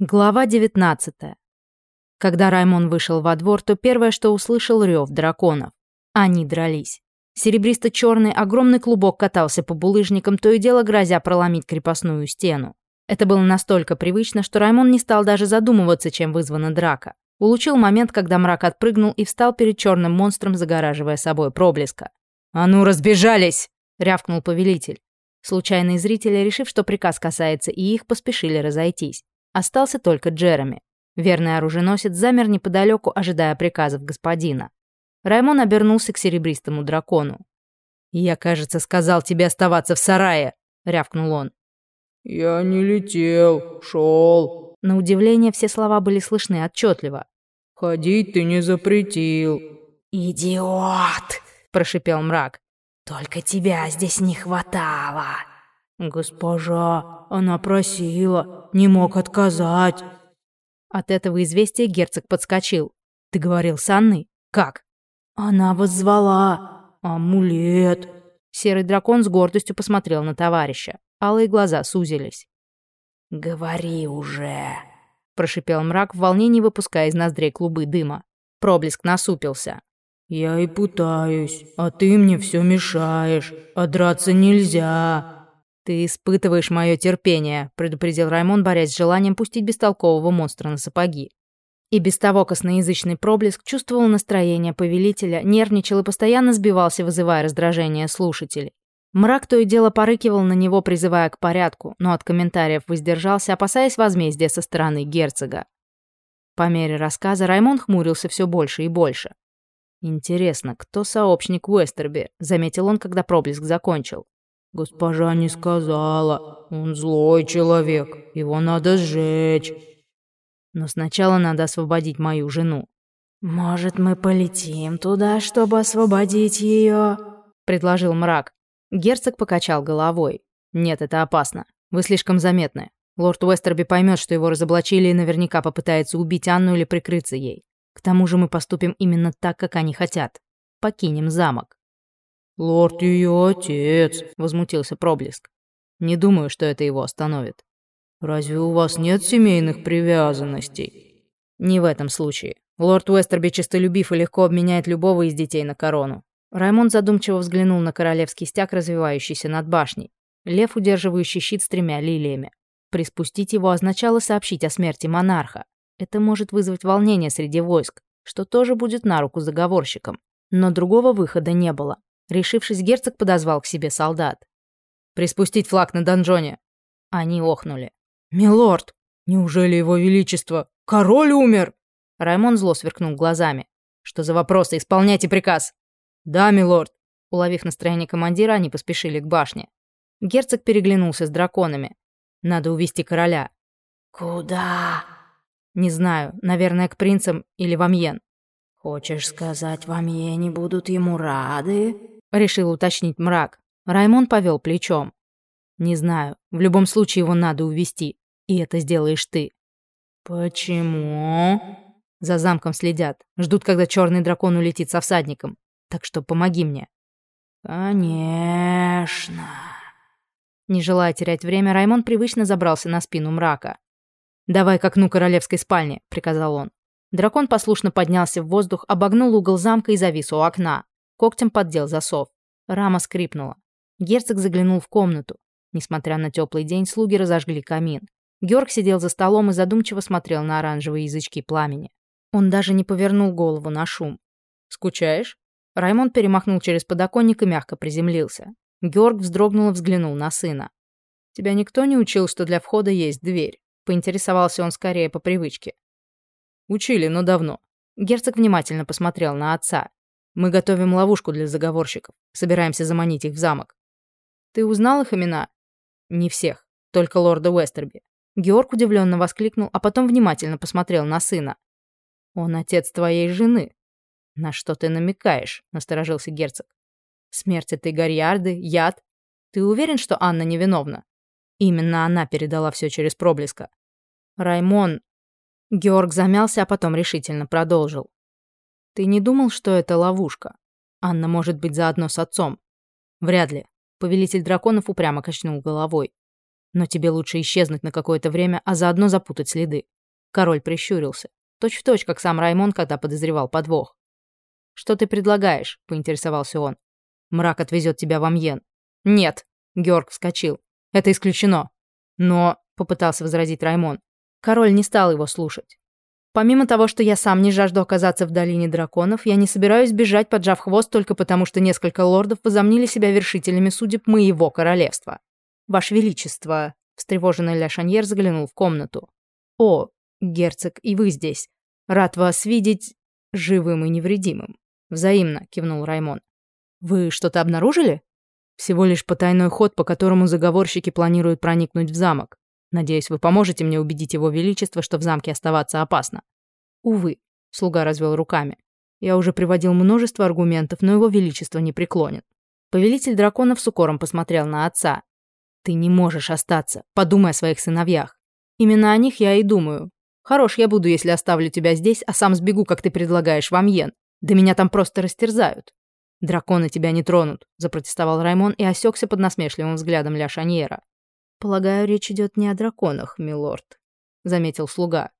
Глава 19. Когда Раймон вышел во двор, то первое, что услышал рев драконов. Они дрались. Серебристо-черный огромный клубок катался по булыжникам, то и дело грозя проломить крепостную стену. Это было настолько привычно, что Раймон не стал даже задумываться, чем вызвана драка. Улучил момент, когда мрак отпрыгнул и встал перед черным монстром, загораживая собой проблеска. «А ну, разбежались!» — рявкнул повелитель. Случайные зрители, решив, что приказ касается и их, поспешили разойтись. Остался только Джереми. Верный оруженосец замер неподалеку, ожидая приказов господина. Раймон обернулся к серебристому дракону. «Я, кажется, сказал тебе оставаться в сарае», — рявкнул он. «Я не летел, шел». На удивление все слова были слышны отчетливо. «Ходить ты не запретил». «Идиот!» — прошипел мрак. «Только тебя здесь не хватало». «Госпожа, она просила, не мог отказать». От этого известия герцог подскочил. «Ты говорил с Анной? Как?» «Она воззвала. Амулет». Серый дракон с гордостью посмотрел на товарища. Алые глаза сузились. «Говори уже», — прошипел мрак в волнении, выпуская из ноздрей клубы дыма. Проблеск насупился. «Я и пытаюсь, а ты мне все мешаешь, а драться нельзя». «Ты испытываешь мое терпение», — предупредил Раймон, борясь с желанием пустить бестолкового монстра на сапоги. И без того косноязычный проблеск чувствовал настроение повелителя, нервничал и постоянно сбивался, вызывая раздражение слушателей. Мрак то и дело порыкивал на него, призывая к порядку, но от комментариев воздержался, опасаясь возмездия со стороны герцога. По мере рассказа Раймон хмурился все больше и больше. «Интересно, кто сообщник Уэстерби?» — заметил он, когда проблеск закончил. Госпожа не сказала. Он злой человек. Его надо сжечь. Но сначала надо освободить мою жену. Может, мы полетим туда, чтобы освободить ее? предложил мрак. Герцог покачал головой. Нет, это опасно. Вы слишком заметны. Лорд Уэстерби поймет, что его разоблачили и наверняка попытается убить Анну или прикрыться ей. К тому же мы поступим именно так, как они хотят. Покинем замок. «Лорд ее отец», — возмутился Проблеск. «Не думаю, что это его остановит». «Разве у вас нет семейных привязанностей?» «Не в этом случае. Лорд Уэстерби честолюбив и легко обменяет любого из детей на корону». Раймонд задумчиво взглянул на королевский стяг, развивающийся над башней. Лев, удерживающий щит с тремя лилиями. Приспустить его означало сообщить о смерти монарха. Это может вызвать волнение среди войск, что тоже будет на руку заговорщикам. Но другого выхода не было. Решившись, герцог подозвал к себе солдат. «Приспустить флаг на донжоне!» Они охнули. «Милорд, неужели его величество? Король умер!» Раймон зло сверкнул глазами. «Что за вопросы? Исполняйте приказ!» «Да, милорд!» Уловив настроение командира, они поспешили к башне. Герцог переглянулся с драконами. «Надо увести короля». «Куда?» «Не знаю. Наверное, к принцам или в Амьен». «Хочешь сказать, в Амьене будут ему рады?» Решил уточнить мрак. Раймон повел плечом. Не знаю, в любом случае его надо увести, и это сделаешь ты. Почему? За замком следят, ждут, когда черный дракон улетит со всадником. Так что помоги мне. Конечно. Не желая терять время, Раймон привычно забрался на спину мрака. «Давай к окну королевской спальни», — приказал он. Дракон послушно поднялся в воздух, обогнул угол замка и завис у окна. Когтем поддел засов. Рама скрипнула. Герцог заглянул в комнату. Несмотря на теплый день, слуги разожгли камин. Георг сидел за столом и задумчиво смотрел на оранжевые язычки пламени. Он даже не повернул голову на шум. «Скучаешь?» Раймонд перемахнул через подоконник и мягко приземлился. Георг вздрогнул и взглянул на сына. «Тебя никто не учил, что для входа есть дверь?» Поинтересовался он скорее по привычке. «Учили, но давно». Герцог внимательно посмотрел на отца. Мы готовим ловушку для заговорщиков. Собираемся заманить их в замок. Ты узнал их имена? Не всех, только лорда Уэстерби. Георг удивленно воскликнул, а потом внимательно посмотрел на сына. Он отец твоей жены. На что ты намекаешь? насторожился герцог. Смерть этой Гарьярды, яд. Ты уверен, что Анна невиновна? Именно она передала все через проблеска. Раймон... Георг замялся, а потом решительно продолжил. Ты не думал, что это ловушка? Анна может быть заодно с отцом. Вряд ли. Повелитель драконов упрямо качнул головой. Но тебе лучше исчезнуть на какое-то время, а заодно запутать следы. Король прищурился. Точь в точь, как сам Раймон, когда подозревал подвох. «Что ты предлагаешь?» — поинтересовался он. «Мрак отвезет тебя в Амьен». «Нет!» — Георг вскочил. «Это исключено». «Но...» — попытался возразить Раймон. Король не стал его слушать. Помимо того, что я сам не жажду оказаться в долине драконов, я не собираюсь бежать, поджав хвост, только потому что несколько лордов возомнили себя вершителями судеб моего королевства. Ваше Величество, встревоженный Ля Шаньер заглянул в комнату. О, герцог, и вы здесь. Рад вас видеть живым и невредимым. Взаимно, кивнул Раймон. Вы что-то обнаружили? Всего лишь потайной ход, по которому заговорщики планируют проникнуть в замок. Надеюсь, вы поможете мне убедить его величество, что в замке оставаться опасно. Увы, слуга развел руками. Я уже приводил множество аргументов, но его величество не преклонен. Повелитель драконов с укором посмотрел на отца. Ты не можешь остаться. Подумай о своих сыновьях. Именно о них я и думаю. Хорош я буду, если оставлю тебя здесь, а сам сбегу, как ты предлагаешь, в Амьен. Да меня там просто растерзают. Драконы тебя не тронут, запротестовал Раймон и осекся под насмешливым взглядом Ля Шаньера. «Полагаю, речь идет не о драконах, милорд», — заметил слуга.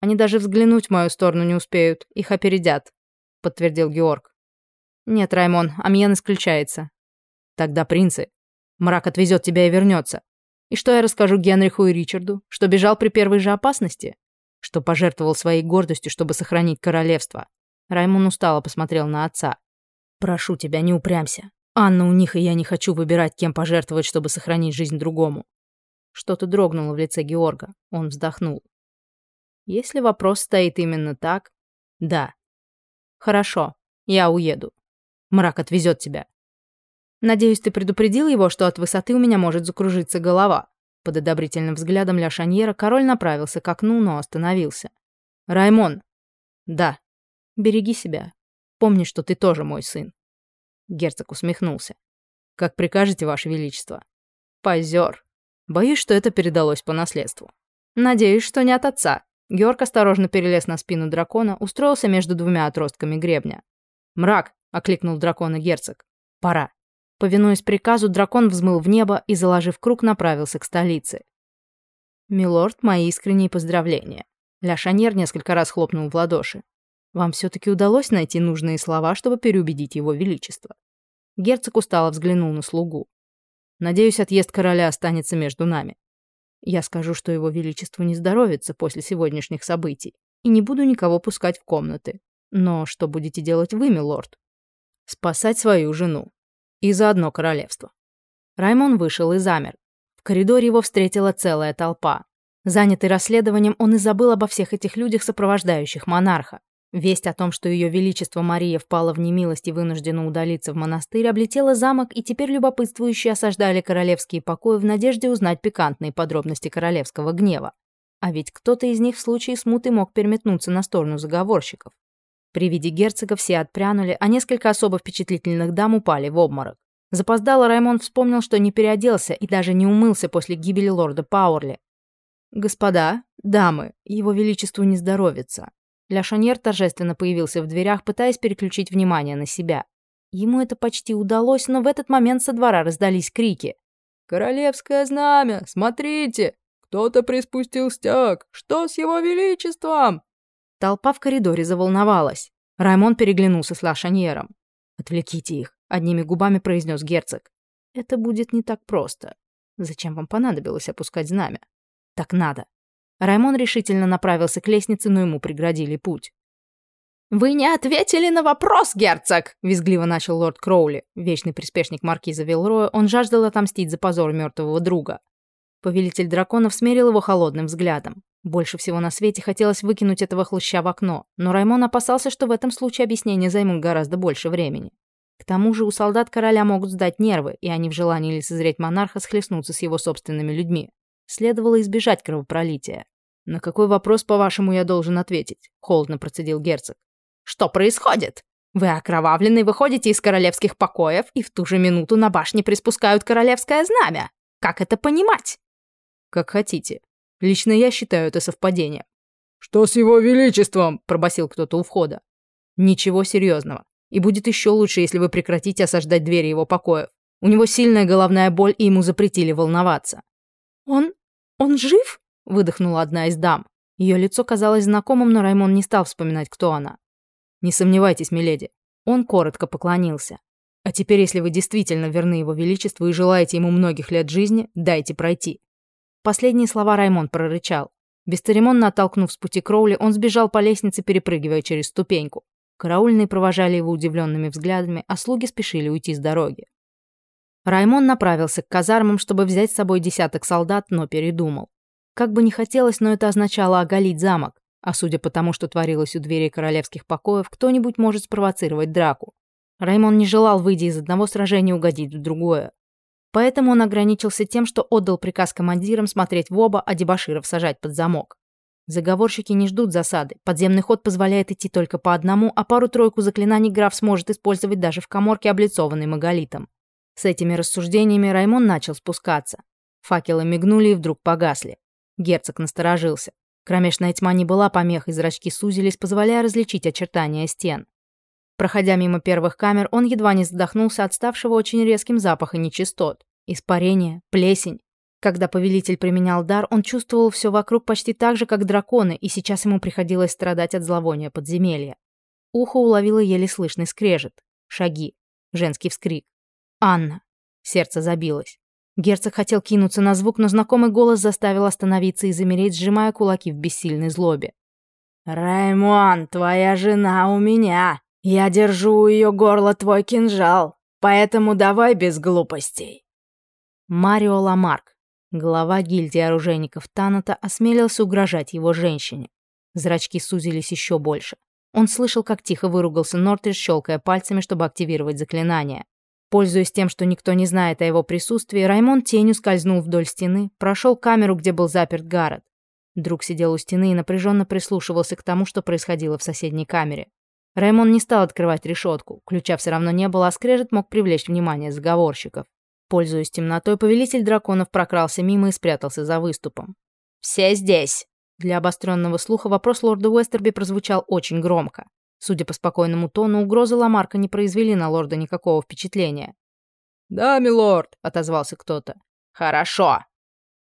«Они даже взглянуть в мою сторону не успеют, их опередят», — подтвердил Георг. «Нет, Раймон, Амьен исключается». «Тогда принцы. Мрак отвезет тебя и вернется. И что я расскажу Генриху и Ричарду? Что бежал при первой же опасности? Что пожертвовал своей гордостью, чтобы сохранить королевство?» Раймон устало посмотрел на отца. «Прошу тебя, не упрямся. Анна у них, и я не хочу выбирать, кем пожертвовать, чтобы сохранить жизнь другому. Что-то дрогнуло в лице Георга. Он вздохнул. Если вопрос стоит именно так, да. Хорошо, я уеду. Мрак отвезет тебя. Надеюсь, ты предупредил его, что от высоты у меня может закружиться голова. Под одобрительным взглядом Ля Шаньера король направился к окну, но остановился. Раймон. Да. Береги себя. Помни, что ты тоже мой сын. Герцог усмехнулся. Как прикажете, Ваше Величество. Позер. Боюсь, что это передалось по наследству. Надеюсь, что не от отца. Георг осторожно перелез на спину дракона, устроился между двумя отростками гребня. «Мрак!» — окликнул дракона герцог. «Пора». Повинуясь приказу, дракон взмыл в небо и, заложив круг, направился к столице. «Милорд, мои искренние поздравления». Ля Шаньер несколько раз хлопнул в ладоши. «Вам все-таки удалось найти нужные слова, чтобы переубедить его величество». Герцог устало взглянул на слугу. Надеюсь, отъезд короля останется между нами. Я скажу, что его величеству не здоровится после сегодняшних событий, и не буду никого пускать в комнаты. Но что будете делать вы, милорд? Спасать свою жену. И заодно королевство. Раймон вышел и замер. В коридоре его встретила целая толпа. Занятый расследованием, он и забыл обо всех этих людях, сопровождающих монарха. Весть о том, что ее величество Мария впала в немилость и вынуждена удалиться в монастырь, облетела замок, и теперь любопытствующие осаждали королевские покои в надежде узнать пикантные подробности королевского гнева. А ведь кто-то из них в случае смуты мог переметнуться на сторону заговорщиков. При виде герцога все отпрянули, а несколько особо впечатлительных дам упали в обморок. Запоздало Раймон вспомнил, что не переоделся и даже не умылся после гибели лорда Пауэрли. «Господа, дамы, его величеству не здоровится», Ля Шаньер торжественно появился в дверях, пытаясь переключить внимание на себя. Ему это почти удалось, но в этот момент со двора раздались крики. «Королевское знамя! Смотрите! Кто-то приспустил стяг! Что с его величеством?» Толпа в коридоре заволновалась. Раймон переглянулся с Ла Шаньером. «Отвлеките их», — одними губами произнес герцог. «Это будет не так просто. Зачем вам понадобилось опускать знамя?» «Так надо. Раймон решительно направился к лестнице, но ему преградили путь. «Вы не ответили на вопрос, герцог!» — визгливо начал лорд Кроули. Вечный приспешник маркиза Вилроя, он жаждал отомстить за позор мертвого друга. Повелитель драконов смерил его холодным взглядом. Больше всего на свете хотелось выкинуть этого хлыща в окно, но Раймон опасался, что в этом случае объяснения займут гораздо больше времени. К тому же у солдат короля могут сдать нервы, и они в желании лицезреть монарха схлестнутся с его собственными людьми. Следовало избежать кровопролития. «На какой вопрос, по-вашему, я должен ответить?» — холодно процедил герцог. «Что происходит? Вы окровавленный выходите из королевских покоев, и в ту же минуту на башне приспускают королевское знамя. Как это понимать?» «Как хотите. Лично я считаю это совпадением». «Что с его величеством?» — пробасил кто-то у входа. «Ничего серьезного. И будет еще лучше, если вы прекратите осаждать двери его покоев. У него сильная головная боль, и ему запретили волноваться. «Он... он жив?» — выдохнула одна из дам. Ее лицо казалось знакомым, но Раймон не стал вспоминать, кто она. «Не сомневайтесь, миледи». Он коротко поклонился. «А теперь, если вы действительно верны его величеству и желаете ему многих лет жизни, дайте пройти». Последние слова Раймон прорычал. Бесцеремонно оттолкнув с пути Кроули, он сбежал по лестнице, перепрыгивая через ступеньку. Караульные провожали его удивленными взглядами, а слуги спешили уйти с дороги. Раймон направился к казармам, чтобы взять с собой десяток солдат, но передумал. Как бы не хотелось, но это означало оголить замок, а судя по тому, что творилось у дверей королевских покоев, кто-нибудь может спровоцировать драку. Раймон не желал, выйдя из одного сражения, угодить в другое. Поэтому он ограничился тем, что отдал приказ командирам смотреть в оба, а дебоширов сажать под замок. Заговорщики не ждут засады. Подземный ход позволяет идти только по одному, а пару-тройку заклинаний граф сможет использовать даже в коморке, облицованной маголитом. С этими рассуждениями Раймон начал спускаться. Факелы мигнули и вдруг погасли. Герцог насторожился. Кромешная тьма не была помехой, зрачки сузились, позволяя различить очертания стен. Проходя мимо первых камер, он едва не задохнулся от ставшего очень резким запаха нечистот. Испарение, плесень. Когда повелитель применял дар, он чувствовал все вокруг почти так же, как драконы, и сейчас ему приходилось страдать от зловония подземелья. Ухо уловило еле слышный скрежет. Шаги. Женский вскрик. «Анна!» Сердце забилось. Герцог хотел кинуться на звук, но знакомый голос заставил остановиться и замереть, сжимая кулаки в бессильной злобе. «Раймон, твоя жена у меня. Я держу у ее горла твой кинжал, поэтому давай без глупостей». Марио Ламарк, глава гильдии оружейников Таната, осмелился угрожать его женщине. Зрачки сузились еще больше. Он слышал, как тихо выругался Нортридж, щелкая пальцами, чтобы активировать заклинание. Пользуясь тем, что никто не знает о его присутствии, Раймонд тенью скользнул вдоль стены, прошел камеру, где был заперт Гаррет. Друг сидел у стены и напряженно прислушивался к тому, что происходило в соседней камере. Раймон не стал открывать решетку. Ключа все равно не было, а скрежет мог привлечь внимание заговорщиков. Пользуясь темнотой, повелитель драконов прокрался мимо и спрятался за выступом. «Все здесь!» Для обостренного слуха вопрос лорда Уэстерби прозвучал очень громко. Судя по спокойному тону, угрозы Ламарка не произвели на лорда никакого впечатления. «Да, милорд», — отозвался кто-то. «Хорошо».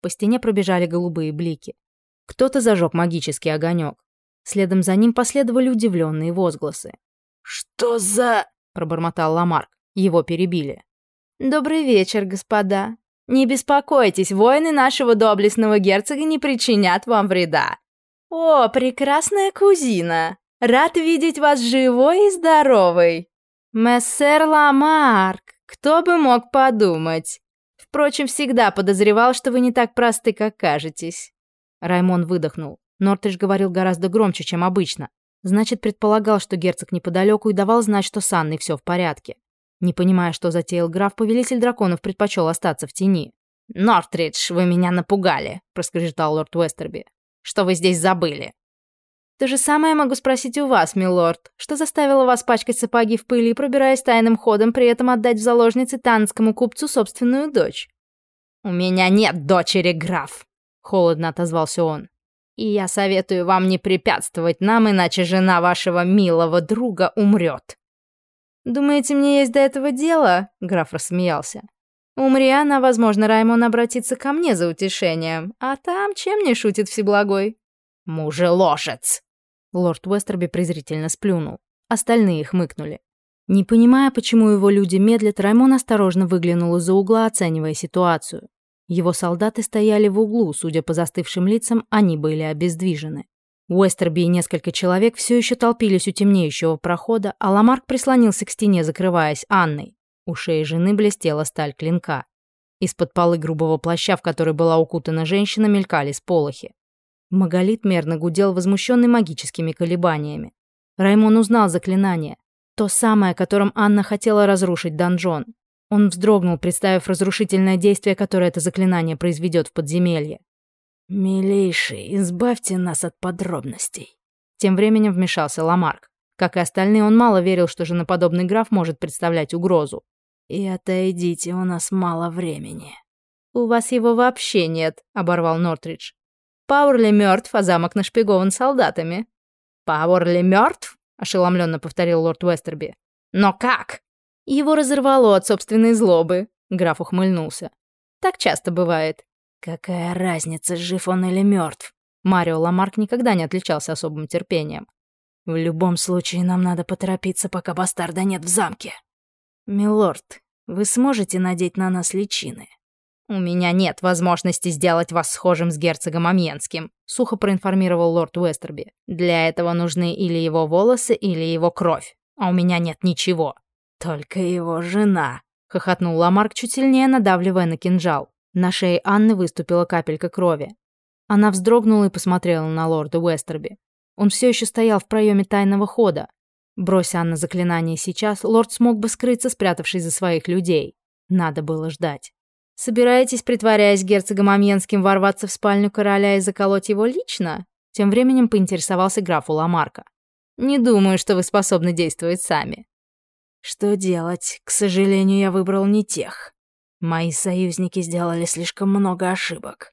По стене пробежали голубые блики. Кто-то зажег магический огонек. Следом за ним последовали удивленные возгласы. «Что за...» — пробормотал Ламарк. Его перебили. «Добрый вечер, господа. Не беспокойтесь, воины нашего доблестного герцога не причинят вам вреда. О, прекрасная кузина! Рад видеть вас живой и здоровой. Мессер Ламарк, кто бы мог подумать. Впрочем, всегда подозревал, что вы не так просты, как кажетесь. Раймон выдохнул. Нортридж говорил гораздо громче, чем обычно. Значит, предполагал, что герцог неподалеку и давал знать, что с Анной все в порядке. Не понимая, что затеял граф, повелитель драконов предпочел остаться в тени. «Нортридж, вы меня напугали», — проскрежетал лорд Уэстерби. «Что вы здесь забыли?» То же самое могу спросить у вас, милорд. Что заставило вас пачкать сапоги в пыли, пробираясь тайным ходом, при этом отдать в заложницы танскому купцу собственную дочь? «У меня нет дочери, граф», — холодно отозвался он. «И я советую вам не препятствовать нам, иначе жена вашего милого друга умрет». «Думаете, мне есть до этого дело?» — граф рассмеялся. «Умри она, возможно, Раймон обратится ко мне за утешением, а там чем не шутит Всеблагой?» «Мужеложец!» Лорд Уэстерби презрительно сплюнул. Остальные хмыкнули. Не понимая, почему его люди медлят, Раймон осторожно выглянул из-за угла, оценивая ситуацию. Его солдаты стояли в углу, судя по застывшим лицам, они были обездвижены. Уэстерби и несколько человек все еще толпились у темнеющего прохода, а Ламарк прислонился к стене, закрываясь Анной. У шеи жены блестела сталь клинка. Из-под полы грубого плаща, в который была укутана женщина, мелькали сполохи. Маголит мерно гудел, возмущенный магическими колебаниями. Раймон узнал заклинание. То самое, которым Анна хотела разрушить донжон. Он вздрогнул, представив разрушительное действие, которое это заклинание произведет в подземелье. «Милейший, избавьте нас от подробностей». Тем временем вмешался Ламарк. Как и остальные, он мало верил, что женоподобный граф может представлять угрозу. «И отойдите, у нас мало времени». «У вас его вообще нет», — оборвал Нортридж. Пауэрли мертв, а замок нашпигован солдатами». «Пауэрли мертв?» — ошеломленно повторил лорд Уэстерби. «Но как?» Его разорвало от собственной злобы. Граф ухмыльнулся. Так часто бывает. «Какая разница, жив он или мертв? Марио Ламарк никогда не отличался особым терпением. «В любом случае нам надо поторопиться, пока бастарда нет в замке. Милорд, вы сможете надеть на нас личины?» «У меня нет возможности сделать вас схожим с герцогом Амьенским», сухо проинформировал лорд Уэстерби. «Для этого нужны или его волосы, или его кровь. А у меня нет ничего». «Только его жена», — хохотнул Ламарк, чуть сильнее надавливая на кинжал. На шее Анны выступила капелька крови. Она вздрогнула и посмотрела на лорда Уэстерби. Он все еще стоял в проеме тайного хода. Брось Анна заклинание сейчас, лорд смог бы скрыться, спрятавшись за своих людей. Надо было ждать. «Собираетесь, притворяясь герцогом Амьенским, ворваться в спальню короля и заколоть его лично?» Тем временем поинтересовался граф у Ламарка. «Не думаю, что вы способны действовать сами». «Что делать? К сожалению, я выбрал не тех. Мои союзники сделали слишком много ошибок».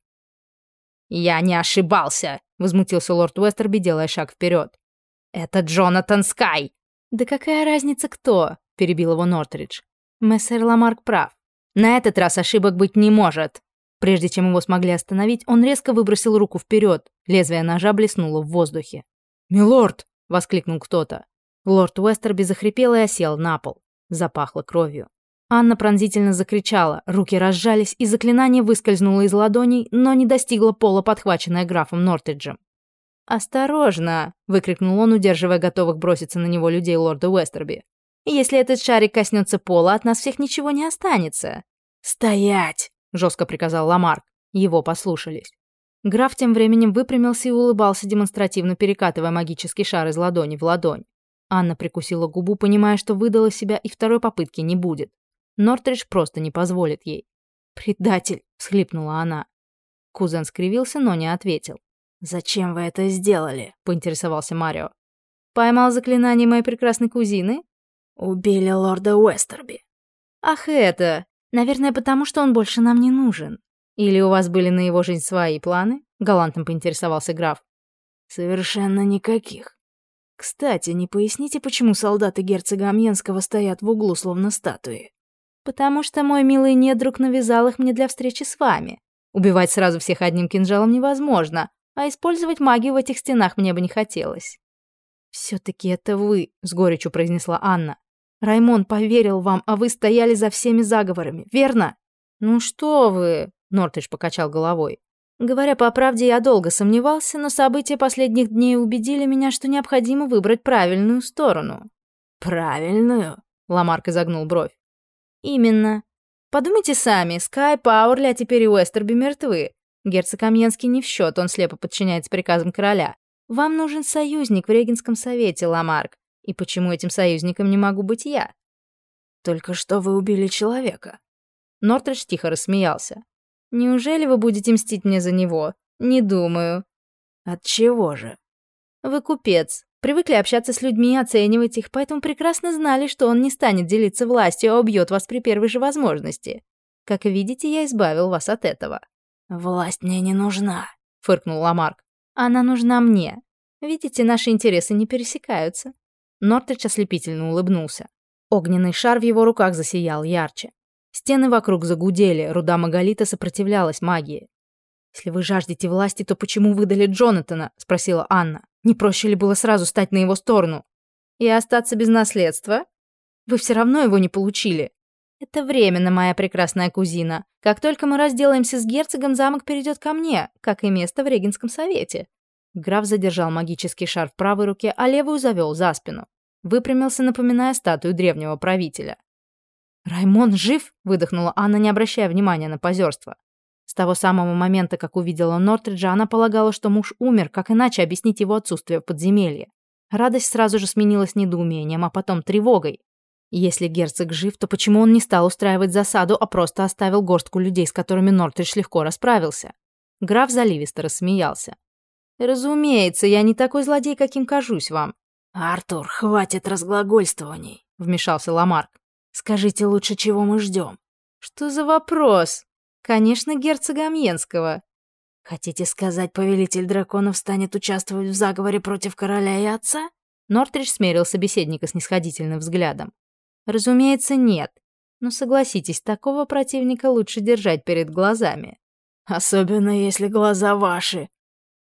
«Я не ошибался!» — возмутился лорд Уэстерби, делая шаг вперед. «Это Джонатан Скай!» «Да какая разница кто?» — перебил его Нортридж. «Мессер Ламарк прав. На этот раз ошибок быть не может. Прежде чем его смогли остановить, он резко выбросил руку вперед. Лезвие ножа блеснуло в воздухе. «Милорд!» — воскликнул кто-то. Лорд Уэстерби захрипел и осел на пол. Запахло кровью. Анна пронзительно закричала, руки разжались, и заклинание выскользнуло из ладоней, но не достигло пола, подхваченное графом Нортриджем. «Осторожно!» — выкрикнул он, удерживая готовых броситься на него людей лорда Уэстерби. Если этот шарик коснется пола, от нас всех ничего не останется. «Стоять!» — жестко приказал Ламарк. Его послушались. Граф тем временем выпрямился и улыбался, демонстративно перекатывая магический шар из ладони в ладонь. Анна прикусила губу, понимая, что выдала себя и второй попытки не будет. Нортридж просто не позволит ей. «Предатель!» — всхлипнула она. Кузен скривился, но не ответил. «Зачем вы это сделали?» — поинтересовался Марио. «Поймал заклинание моей прекрасной кузины?» Убили лорда Уэстерби. Ах, это. Наверное, потому что он больше нам не нужен. Или у вас были на его жизнь свои планы? Галантно поинтересовался граф. Совершенно никаких. Кстати, не поясните, почему солдаты герцога Амьенского стоят в углу, словно статуи? Потому что мой милый недруг навязал их мне для встречи с вами. Убивать сразу всех одним кинжалом невозможно, а использовать магию в этих стенах мне бы не хотелось. «Все-таки это вы», — с горечью произнесла Анна. Раймон поверил вам, а вы стояли за всеми заговорами, верно? Ну что вы, Нортыш покачал головой. Говоря по правде, я долго сомневался, но события последних дней убедили меня, что необходимо выбрать правильную сторону. Правильную? Ламарк изогнул бровь. Именно. Подумайте сами, Скай, Пауэрли, а теперь и Уэстерби мертвы. Герцог Амьенский не в счет, он слепо подчиняется приказам короля. Вам нужен союзник в Регенском совете, Ламарк. И почему этим союзником не могу быть я? Только что вы убили человека. Нортридж тихо рассмеялся. Неужели вы будете мстить мне за него? Не думаю. От чего же? Вы купец. Привыкли общаться с людьми и оценивать их, поэтому прекрасно знали, что он не станет делиться властью, а убьет вас при первой же возможности. Как видите, я избавил вас от этого. «Власть мне не нужна», — фыркнул Ламарк. «Она нужна мне. Видите, наши интересы не пересекаются. Нортрич ослепительно улыбнулся. Огненный шар в его руках засиял ярче. Стены вокруг загудели, руда Маголита сопротивлялась магии. «Если вы жаждете власти, то почему выдали Джонатана?» — спросила Анна. «Не проще ли было сразу стать на его сторону?» «И остаться без наследства?» «Вы все равно его не получили». «Это временно, моя прекрасная кузина. Как только мы разделаемся с герцогом, замок перейдет ко мне, как и место в Регенском совете. Граф задержал магический шар в правой руке, а левую завел за спину. Выпрямился, напоминая статую древнего правителя. «Раймон жив?» — выдохнула Анна, не обращая внимания на позерство. С того самого момента, как увидела Нортриджа, она полагала, что муж умер, как иначе объяснить его отсутствие в подземелье. Радость сразу же сменилась недоумением, а потом тревогой. Если герцог жив, то почему он не стал устраивать засаду, а просто оставил горстку людей, с которыми Нортридж легко расправился? Граф заливисто рассмеялся. «Разумеется, я не такой злодей, каким кажусь вам». «Артур, хватит разглагольствований», — вмешался Ламарк. «Скажите лучше, чего мы ждем?» «Что за вопрос?» «Конечно, герцога Амьенского». «Хотите сказать, повелитель драконов станет участвовать в заговоре против короля и отца?» Нортридж смерил собеседника с нисходительным взглядом. «Разумеется, нет. Но согласитесь, такого противника лучше держать перед глазами». Особенно если глаза ваши.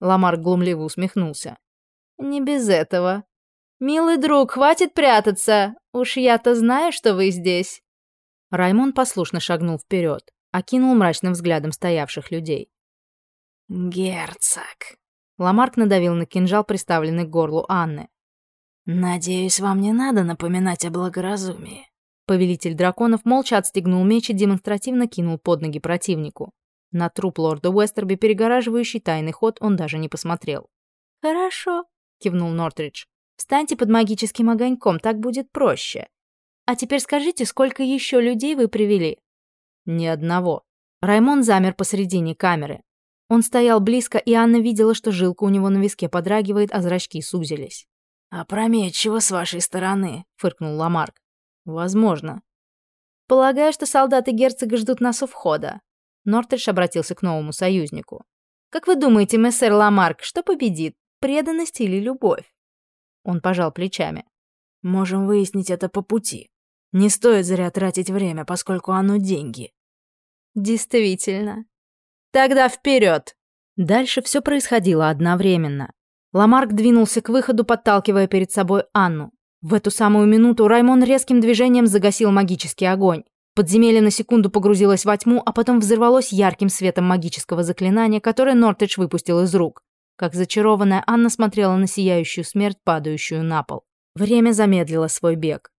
Ламар глумливо усмехнулся. Не без этого. Милый друг, хватит прятаться. Уж я-то знаю, что вы здесь. Раймон послушно шагнул вперед, окинул мрачным взглядом стоявших людей. «Герцог». Ламарк надавил на кинжал, приставленный к горлу Анны. «Надеюсь, вам не надо напоминать о благоразумии». Повелитель драконов молча отстегнул меч и демонстративно кинул под ноги противнику. На труп лорда Уэстерби, перегораживающий тайный ход, он даже не посмотрел. «Хорошо», — кивнул Нортридж. «Встаньте под магическим огоньком, так будет проще. А теперь скажите, сколько еще людей вы привели?» «Ни одного». Раймон замер посредине камеры. Он стоял близко, и Анна видела, что жилка у него на виске подрагивает, а зрачки сузились. «Опрометчиво с вашей стороны», — фыркнул Ламарк. «Возможно». «Полагаю, что солдаты герцога ждут нас у входа». Нортридж обратился к новому союзнику. «Как вы думаете, мессер Ламарк, что победит, преданность или любовь?» Он пожал плечами. «Можем выяснить это по пути. Не стоит зря тратить время, поскольку оно деньги». «Действительно», Тогда вперед! Дальше все происходило одновременно. Ламарк двинулся к выходу, подталкивая перед собой Анну. В эту самую минуту Раймон резким движением загасил магический огонь. Подземелье на секунду погрузилось во тьму, а потом взорвалось ярким светом магического заклинания, которое Нортедж выпустил из рук. Как зачарованная, Анна смотрела на сияющую смерть, падающую на пол. Время замедлило свой бег.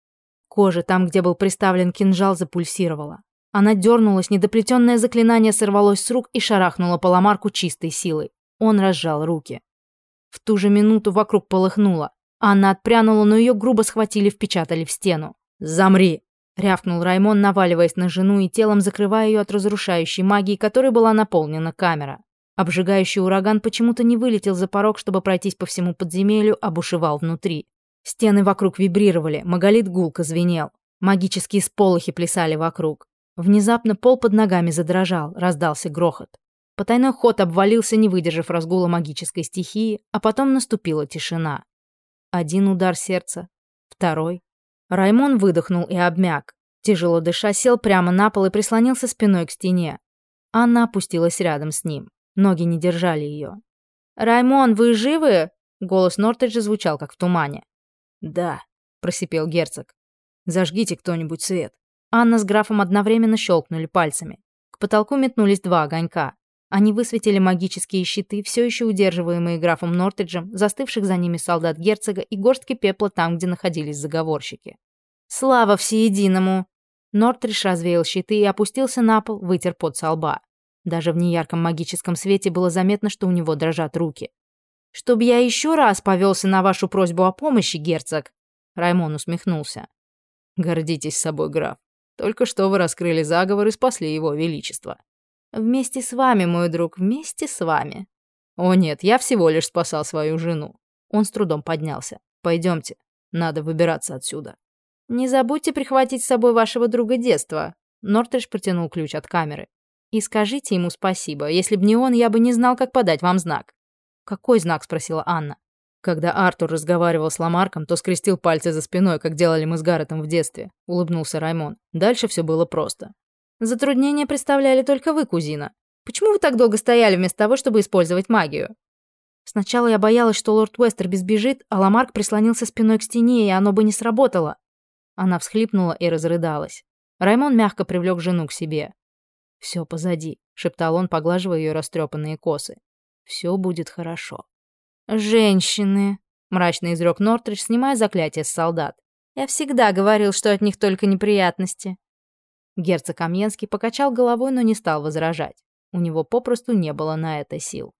Кожа, там, где был приставлен кинжал, запульсировала. Она дернулась, недоплетенное заклинание сорвалось с рук и шарахнуло по ломарку чистой силой. Он разжал руки. В ту же минуту вокруг полыхнуло. Анна отпрянула, но ее грубо схватили впечатали в стену. «Замри!» — рявкнул Раймон, наваливаясь на жену и телом закрывая ее от разрушающей магии, которой была наполнена камера. Обжигающий ураган почему-то не вылетел за порог, чтобы пройтись по всему подземелью, а бушевал внутри. Стены вокруг вибрировали, маголит гулко звенел. Магические сполохи плясали вокруг. Внезапно пол под ногами задрожал, раздался грохот. Потайной ход обвалился, не выдержав разгула магической стихии, а потом наступила тишина. Один удар сердца, второй. Раймон выдохнул и обмяк. Тяжело дыша, сел прямо на пол и прислонился спиной к стене. Анна опустилась рядом с ним. Ноги не держали ее. «Раймон, вы живы?» Голос Нортеджа звучал, как в тумане. «Да», — просипел герцог. «Зажгите кто-нибудь свет». Анна с графом одновременно щелкнули пальцами. К потолку метнулись два огонька. Они высветили магические щиты, все еще удерживаемые графом Нортеджем, застывших за ними солдат герцога и горстки пепла там, где находились заговорщики. «Слава всеединому!» Нортридж развеял щиты и опустился на пол, вытер пот со лба. Даже в неярком магическом свете было заметно, что у него дрожат руки. «Чтоб я еще раз повелся на вашу просьбу о помощи, герцог!» Раймон усмехнулся. «Гордитесь собой, граф. Только что вы раскрыли заговор и спасли его величество. Вместе с вами, мой друг, вместе с вами. О нет, я всего лишь спасал свою жену. Он с трудом поднялся. Пойдемте, надо выбираться отсюда. Не забудьте прихватить с собой вашего друга детства. Нортридж протянул ключ от камеры. И скажите ему спасибо. Если б не он, я бы не знал, как подать вам знак. Какой знак? спросила Анна. Когда Артур разговаривал с Ламарком, то скрестил пальцы за спиной, как делали мы с Гарретом в детстве, улыбнулся Раймон. Дальше все было просто. Затруднения представляли только вы, кузина. Почему вы так долго стояли вместо того, чтобы использовать магию? Сначала я боялась, что лорд Уэстер безбежит, а Ламарк прислонился спиной к стене, и оно бы не сработало. Она всхлипнула и разрыдалась. Раймон мягко привлек жену к себе. «Все позади», — шептал он, поглаживая ее растрепанные косы. «Все будет хорошо». «Женщины», — мрачно изрек Нортридж, снимая заклятие с солдат. «Я всегда говорил, что от них только неприятности». Герцог Амьенский покачал головой, но не стал возражать. У него попросту не было на это сил.